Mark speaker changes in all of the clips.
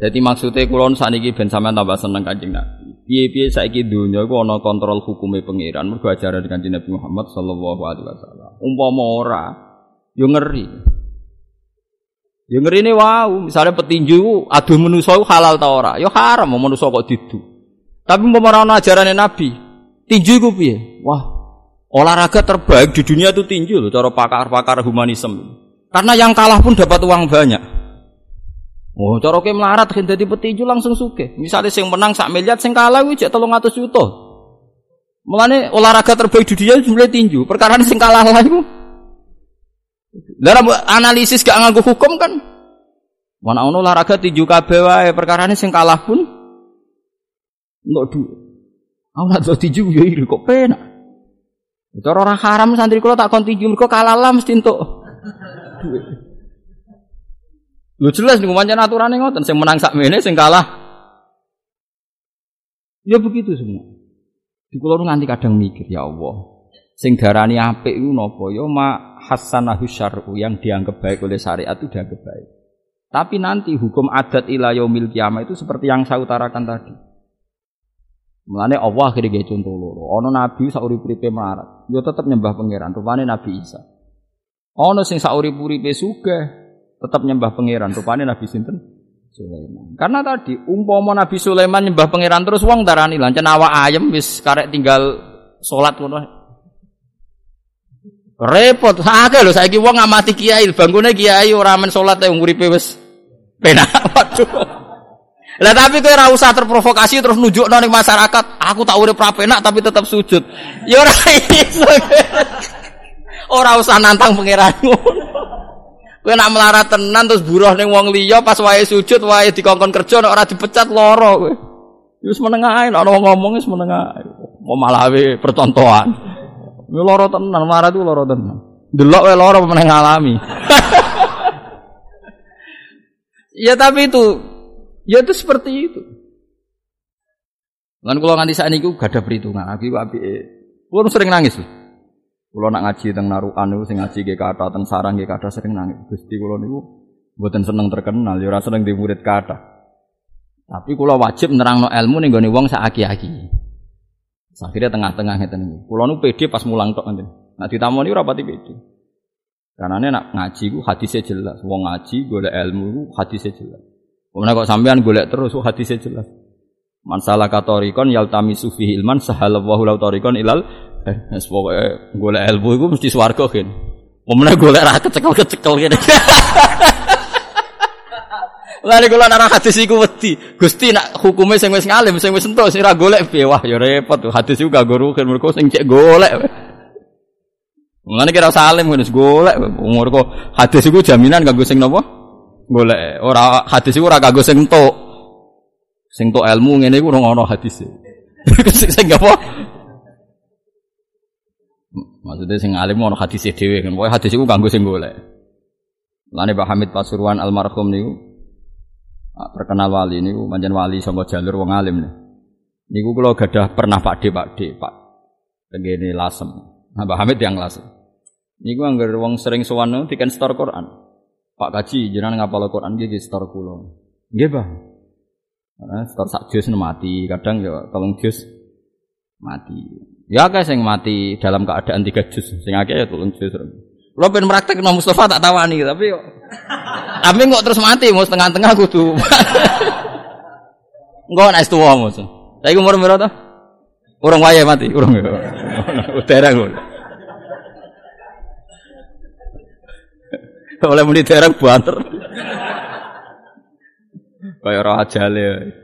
Speaker 1: Jadi maksudnya kulon saniki ben sampean tambah seneng Kanjeng Nabi. Piye-piye saiki donya iku ana kontrol hukume pangeran mergo ajaran Kanjeng Nabi Muhammad sallallahu alaihi wasallam. Umpama ora yo ngeri. Yo ngeri ini wow, misalnya petinju adu manusa halal ta ora? Yo haram manusa kok didu. Tapi umpama ora ana ajarane Nabi, tinju iku piye? Wah, olahraga terbaik di dunia itu tinju loh cara pakar-pakar humanisme. Karena yang kalah pun dapat uang banyak. Oh, cara kowe melarat kan dadi petinju langsung suke. Misalnya sing menang sak miliar, sing kalah kuwi jek 300 juta. Mulane olahraga terbaik di dunia jumlah tinju. Perkara sing kalah lah iku. Dalam analisis gak nganggo hukum kan. Mana ono olahraga tinju kabeh wae, perkara sing kalah pun entuk duit. Aku nak tinju yo iri kok penak. Cara orang haram santri kula tak kon tinju mergo kalah lah mesti entuk. Lu jelas nih pancen aturannya ngoten, sing menang sak mene sing kalah. Ya begitu semua. Di kula nganti kadang mikir, ya Allah. Sing darani apik iku napa? Ya ma hasanahu syar'u yang dianggap baik oleh syariat itu dianggap baik. Tapi nanti hukum adat ila yaumil kiamah itu seperti yang saya utarakan tadi. Mulane Allah akhirnya gaya contoh loro. Ono nabi saurip-uripe melarat, yo tetep nyembah pangeran, rupane Nabi Isa. Ono sing saurip-uripe sugih, tetap nyembah pangeran. Rupanya Nabi sinten Sulaiman. Karena tadi umpama Nabi Sulaiman nyembah pangeran terus wong darani lancen awak ayam wis karek tinggal salat ngono. Repot, akeh lho saiki wong ngamati kiai, bangkune kiai ora men salat wong uripe wis penak. Waduh. Lah tapi kowe ora usah terprovokasi terus nunjukno ning masyarakat, aku tak urip ra penak tapi tetap sujud. Ya ora iso. Ora usah nantang pangeranmu. Kowe nak melarat tenan terus buruh ning wong liya pas wae sujud wae dikongkon kerja nek ora dipecat lara kowe. Wis meneng ae nek ana ngomong wis meneng ae. Mau malah we percontohan. Yo lara tenan, melarat itu lara tenan. Delok wae lara meneng ngalami. ya tapi itu ya itu seperti itu. Lan kula nganti saat niku gak ada perhitungan. Abi api Kulo sering nangis. Kulo nak ngaji teng narukan niku sing ngaji ge kata teng sarang ge kata sering nangis. Gusti kulo niku mboten seneng terkenal, ya ora seneng di murid kata. Tapi kulo wajib nerangno ilmu ning gone wong sak aki-aki. Akhirnya tengah-tengah ngeten niku. Kulo nu pede pas mulang tok ngeten. Nak ditamoni ora pati pede. Karena nak ngaji ku hadisnya jelas. Wong ngaji golek ilmu ku hadisnya jelas. Kemudian kok sampean golek terus hadisnya jelas. Man salah katorikon yaltami sufi ilman sahalallahu lau torikon ilal Wes pokoke golek ilmu iku mesti swarga kan. Momene golek ra kecekel-kecekel kene. Lha kula nang hadis iku wedi. Gusti nak hukume sing wis ngalim, sing wis entuk sing ra golek? Wah ya repot. Hadis iku gak rugen mergo sing cek golek. Mulane kira salim ngono golek umur kok hadis iku jaminan kanggo sing napa? Golek. Ora hadis iku ora kanggo sing entuk. Sing entuk ilmu ngene iku ora ono hadis. Sing apa? Maksudnya sing alim ono hadis dhewe kan. Pokoke hadis iku kanggo sing golek. Lane Pak Hamid Pasuruan almarhum niku terkenal wali niku manjen wali sangka jalur wong alim nih. Niku kula gadah pernah Pak D Pak D Pak tengene lasem. Nah Pak Hamid yang lasem. Niku anggar wong sering sowan diken store Quran. Pak Kaji jenengan ngapal Quran nggih store kula. Nggih, Pak. Nah, store sak jus mati, kadang ya tolong jus mati. Ya akeh sing mati dalam keadaan tiga jus, sing akeh ya tolong jus. Lo pengen praktek no Mustafa tak tawani tapi yo. tapi kok terus mati mau setengah-tengah kudu. Enggak nek tuwa mus. Saiki umur to? Urung wayahe mati, urung. Dereng lho. Oleh muni dereng banter. Kaya ora ajale.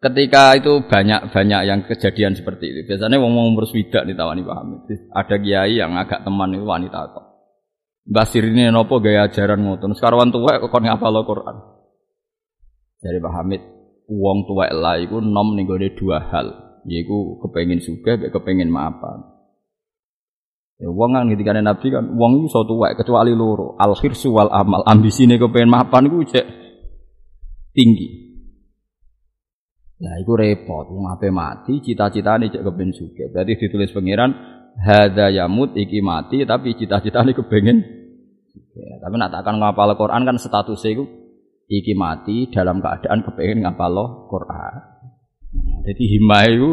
Speaker 1: Ketika itu banyak-banyak yang kejadian seperti itu. Biasanya wong umur swidak ditawani Pak Hamid. Ada kiai yang agak teman itu wanita kok. Mbah Sirine nopo gaya ajaran ngoten. Sekarang tuwa kok ngapal Quran. Dari Pak Hamid, wong tua lah iku nom ning dua hal, yaiku kepengin sugih mek kepengin maafan. Ya wong kan ketika Nabi kan wong iso tuwa kecuali loro, al khirsu wal amal. Ambisine kepengin maafan iku cek tinggi. Nah, itu repot. Wong ape mati, cita-citane cek kepen sugih. Berarti ditulis pangeran hadza yamut iki mati tapi cita-citane kepengen sugih. Tapi nak takkan ngapal Quran kan statusnya iku iki mati dalam keadaan kepengen ngapalo Quran. Jadi himah itu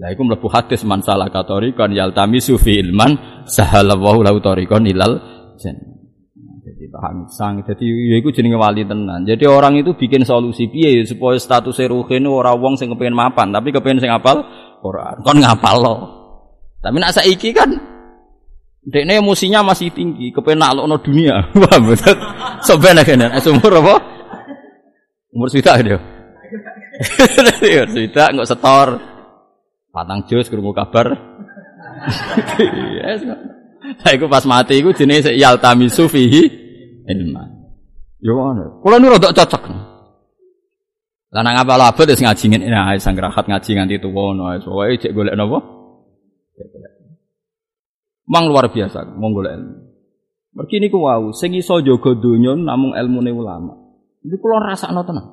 Speaker 1: lah iku mlebu hadis man salah katorikon yaltamisu fi ilman sahalallahu lahu tariqan ilal jannah. Paham sang. Jadi ya iku jenenge wali tenan. Jadi orang itu bikin solusi piye ya supaya status ruhin ora wong sing kepengin mapan, tapi kepengin sing apal Quran. Kon ngapal lo. Tapi nak saiki kan Dekne emosinya masih tinggi, kepen naklokno dunia. Wah, betul. Soben kene, umur apa? Umur sita dia. Umur sita enggak setor. Patang jus krungu kabar. Yes. Lah iku pas mati iku jenenge yaltamisu fihi ilman. Yo ngono. Kula nu rada cocok. Lah nang apa labet wis ngaji ngene nah sang rahat ngaji nganti tuwa ngono wis pokoke cek golek napa? Cek golek. Mang luar biasa mong golek ilmu. Mergi niku wau sing iso jaga donya namung ilmune ulama. Iki kula rasakno tenan.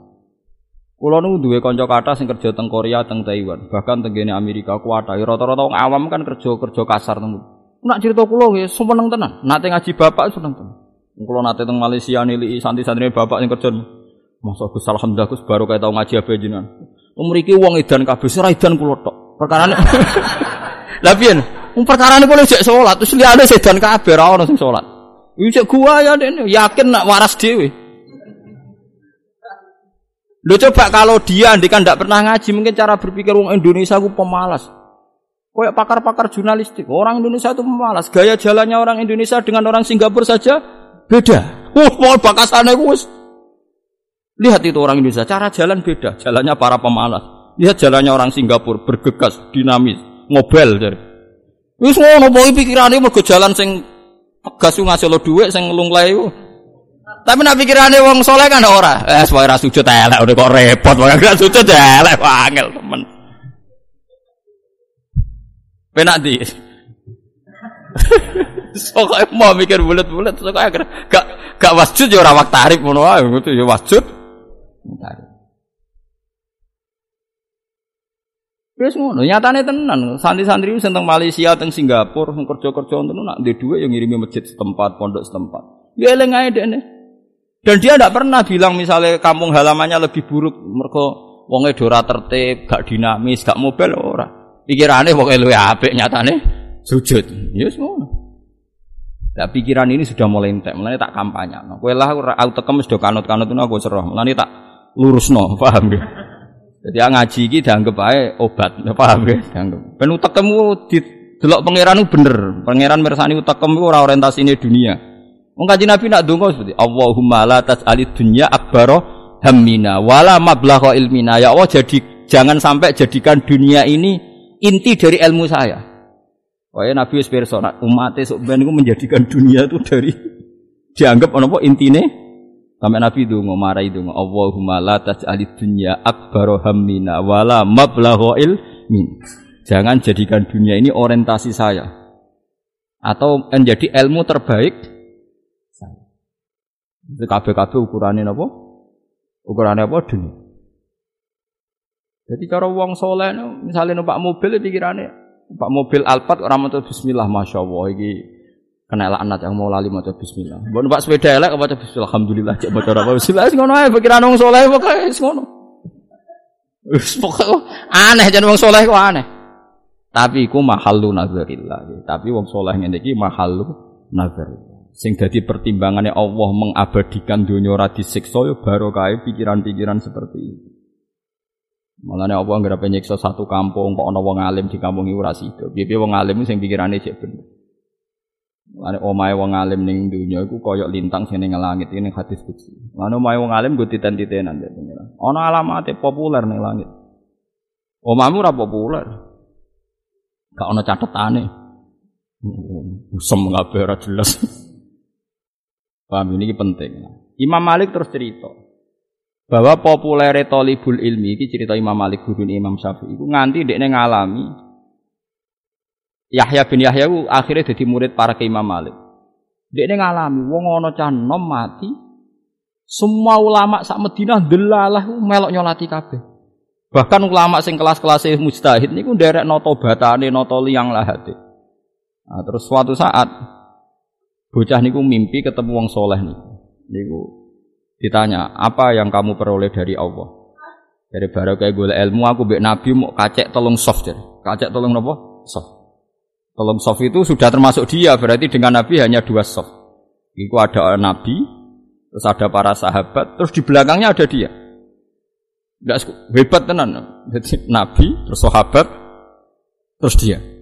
Speaker 1: Kula niku duwe kanca kathah sing kerja teng Korea, teng Taiwan, bahkan teng kene Amerika kuwata. Rata-rata wong awam kan kerja-kerja kasar teng. Nak cerita kula nggih sumeneng tenan. Nate ngaji bapak seneng tenan. Kula nate teng Malaysia nilai santri-santri bapak sing kerja. Masa Gus alhamdulillah Gus baru kayak tau ngaji apa jenengan. Mriki wong edan kabeh, ora edan kula tok. Perkarane Lah piye? Wong perkara niku jek salat, terus liyane sedan kabeh ono sing salat. Iki cek gua ya dene, yakin nak waras dhewe. Lo coba kalau dia andikan tidak pernah ngaji, mungkin cara berpikir wong Indonesia ku pemalas. Kayak pakar-pakar jurnalistik, orang Indonesia itu pemalas. Gaya jalannya orang Indonesia dengan orang Singapura saja beda. Wah, mau bakasannya gus. Lihat itu orang Indonesia, cara jalan beda. Jalannya para pemalas. Lihat jalannya orang Singapura, bergegas, dinamis, mobil. Jadi. Wis ngono pokoke pikirane mergo jalan sing tegas ngasih lo dhuwit sing nglunglae iku. Tapi nak pikirane wong soleh kan ora. Eh wae ra sujud elek udah kok repot wae gak sujud elek angel temen. Penak di. Sokoke mau mikir bulat-bulat sokoke gak gak wasjud ya ora tarif ngono wae ngono ya wasjud. Tarif. Wis ngono, nyatane tenan. Santri-santri sing teng Malaysia, teng Singapura, sing kerja-kerja ngono nak ndek dhuwit yang ngirimi masjid setempat, pondok setempat. Ya eling ae dekne. Dan dia tidak pernah bilang misalnya kampung halamannya lebih buruk mereka wonge dora tertib, gak dinamis, gak mobil ora. Pikirane pokoke luwih apik nyatane sujud. Ya wis ngono. Nah, pikiran ini sudah mulai entek, mulai tak kampanye. Nah, kowe lah aku tekem wis do kanut-kanut aku serah. Mulane tak lurusno, paham ya? Jadi ngaji iki dianggap ae obat, paham ya? Dianggap. Ben utekmu di delok pangeran bener. Pangeran mirsani utekem iku ora orientasine dunia. Kanjeng Nabi nak donga seperti Allahumma la tas'alid dunya akbaro hammina wala mablagha ilmina. Ya Allah jadi jangan sampai jadikan dunia ini inti dari ilmu saya. Pokoknya Nabi wis pirsa umat sok ben menjadikan dunia itu dari dianggap apa intine Sampai Nabi itu ngomara itu Allahumma la taj'alid dunya akbar hammina wala mablagha ilmin. Jangan jadikan dunia ini orientasi saya. Atau menjadi ilmu terbaik saya. Itu kabeh-kabeh ukurannya apa? Ukurannya apa dunia. Jadi cara wong soleh misalnya numpak mobil pikirannya numpak mobil Alphard orang mau bismillah masya Allah ini kena laknat yang mau lali maca bismillah. Mbok numpak sepeda elek maca bismillah alhamdulillah cek maca apa bismillah wis ngono ae pikiran wong saleh pokoke wis ngono. Pokoke aneh jan wong saleh kok aneh. Tapi iku mahallu nazarillah. Tapi wong saleh ngene iki mahallu nazar. Sing dadi pertimbangannya Allah mengabadikan dunia ora disiksa ya barokah pikiran-pikiran seperti itu. Malahnya Allah nggak penyiksa satu kampung kok ana wong alim di kampung iki ora sida. Piye wong alim sing pikirane cek bener. Lane omahe wong alim ning dunya iku kaya lintang sing ning langit ini hadis kutsi. Lane omahe wong alim go titen-titenan ya pengira. Ana alamate populer ning langit. Omamu ora populer. Gak ana catetane. Usem kabeh ora jelas. Paham ini penting. Imam Malik terus cerita bahwa populer tolibul ilmi ini cerita Imam Malik guru Imam Syafi'i itu nganti dekne ngalami Yahya bin Yahya ku akhirnya jadi murid para ke Imam Malik. Dia ngalami, wong ono cah mati, semua ulama sak Madinah delalah melok nyolati kabeh. Bahkan ulama sing kelas-kelas mujtahid niku nderek noto batane, noto liang lahate. Nah, terus suatu saat bocah niku mimpi ketemu wong soleh niku. Niku Ditanya, apa yang kamu peroleh dari Allah? Dari baru kayak gue ilmu, aku bek Nabi mau kacek tolong soft jadi. Kacek tolong nopo soft. Tolong soft itu sudah termasuk dia, berarti dengan Nabi hanya dua soft. Itu ada Nabi, terus ada para sahabat, terus di belakangnya ada dia. Tidak hebat tenan. Nabi, terus sahabat, terus dia.